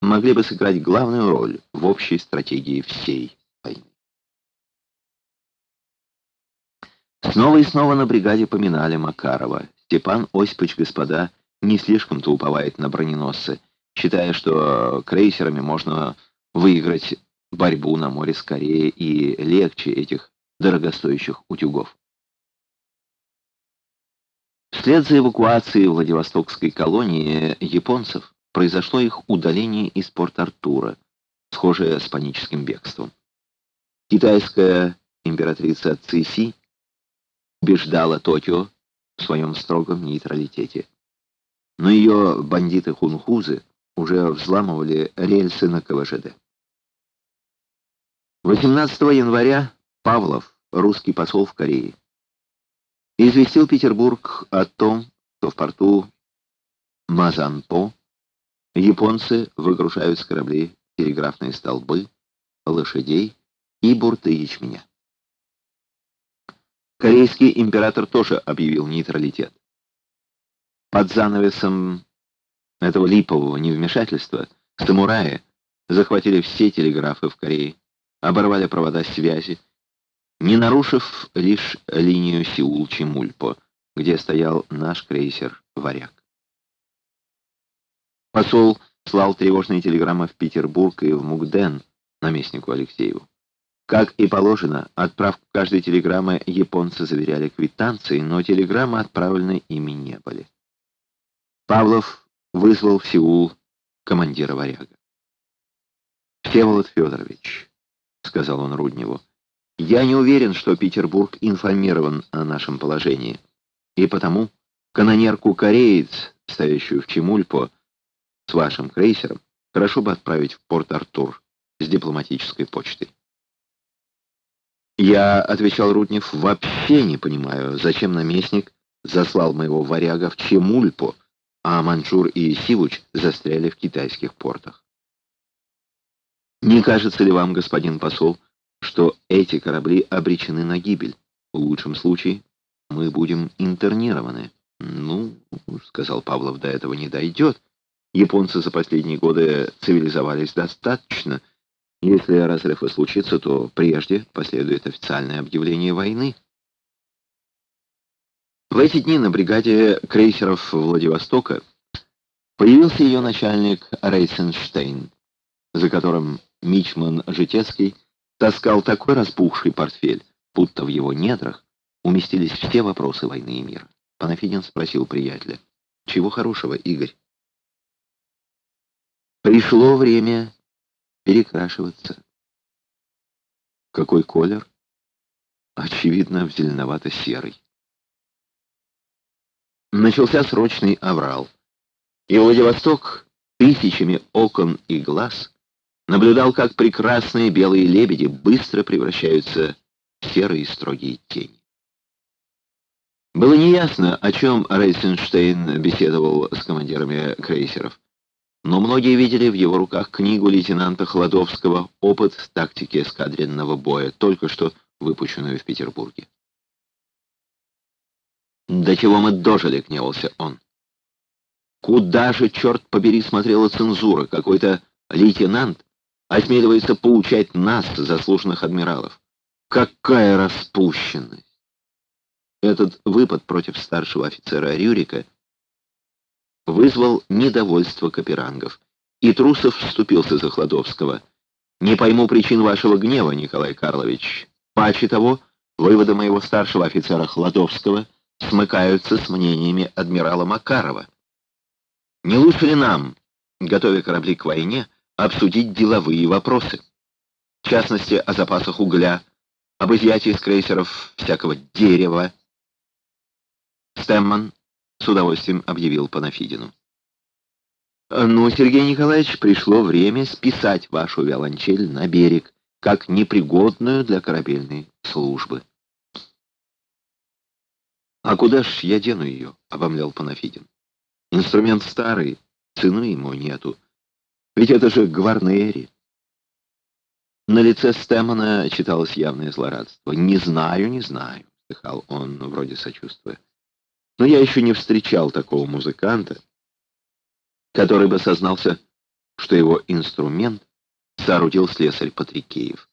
могли бы сыграть главную роль в общей стратегии всей войны. Снова и снова на бригаде поминали Макарова. Степан Осипович, господа, не слишком-то уповает на броненосцы, считая, что крейсерами можно выиграть борьбу на море скорее и легче этих дорогостоящих утюгов. Вслед за эвакуацией Владивостокской колонии японцев произошло их удаление из Порт-Артура, схожее с паническим бегством. Китайская императрица Циси убеждала Токио в своем строгом нейтралитете. Но ее бандиты-хунхузы уже взламывали рельсы на КВЖД. 18 января Павлов, русский посол в Корее, известил Петербург о том, что в порту Мазанпо японцы выгружают с кораблей телеграфные столбы, лошадей и бурты ячменя. Корейский император тоже объявил нейтралитет. Под занавесом этого липового невмешательства самураи захватили все телеграфы в Корее, оборвали провода связи, не нарушив лишь линию Сеул-Чемульпо, где стоял наш крейсер «Варяг». Посол слал тревожные телеграммы в Петербург и в Мугден, наместнику Алексееву. Как и положено, отправку каждой телеграммы японцы заверяли квитанцией, но телеграммы отправлены ими не были. Павлов вызвал в Сеул командира «Варяга». «Всеволод Федорович», — сказал он Рудневу, — я не уверен, что Петербург информирован о нашем положении, и потому канонерку-кореец, стоящую в Чемульпо, с вашим крейсером, хорошо бы отправить в Порт-Артур с дипломатической почтой. Я, отвечал Руднев, вообще не понимаю, зачем наместник заслал моего варяга в Чемульпо, а Манчур и Сивуч застряли в китайских портах. Не кажется ли вам, господин посол, что эти корабли обречены на гибель. В лучшем случае мы будем интернированы. Ну, сказал Павлов, до этого не дойдет. Японцы за последние годы цивилизовались достаточно. Если разрыв и случится, то прежде последует официальное объявление войны. В эти дни на бригаде крейсеров Владивостока появился ее начальник Рейсенштейн, за которым Мичман Житецкий таскал такой распухший портфель, будто в его недрах уместились все вопросы войны и мира. Панафидин спросил приятеля, «Чего хорошего, Игорь?» «Пришло время перекрашиваться». «Какой колер?» «Очевидно, в зеленовато-серый». Начался срочный аврал, и Владивосток тысячами окон и глаз наблюдал, как прекрасные белые лебеди быстро превращаются в серые строгие тени. Было неясно, о чем Рейсенштейн беседовал с командирами крейсеров, но многие видели в его руках книгу лейтенанта Хладовского «Опыт тактики эскадренного боя», только что выпущенную в Петербурге. «До чего мы дожили?» — гневался он. «Куда же, черт побери, смотрела цензура? Какой-то лейтенант осмеливается поучать нас, заслуженных адмиралов. Какая распущенность! Этот выпад против старшего офицера Рюрика вызвал недовольство каперангов, и Трусов вступился за Хладовского. «Не пойму причин вашего гнева, Николай Карлович. Паче того, выводы моего старшего офицера Хладовского смыкаются с мнениями адмирала Макарова. Не лучше ли нам, готовя корабли к войне, обсудить деловые вопросы. В частности, о запасах угля, об изъятии из крейсеров всякого дерева. Стэмман с удовольствием объявил Панафидину. «Ну, Сергей Николаевич, пришло время списать вашу виолончель на берег, как непригодную для корабельной службы». «А куда ж я дену ее?» — обомлял Панафидин. «Инструмент старый, цены ему нету». Ведь это же Гварнери. На лице Стэмона читалось явное злорадство. «Не знаю, не знаю», — вздыхал он, вроде сочувствуя. «Но я еще не встречал такого музыканта, который бы сознался, что его инструмент соорудил слесарь Патрикеев.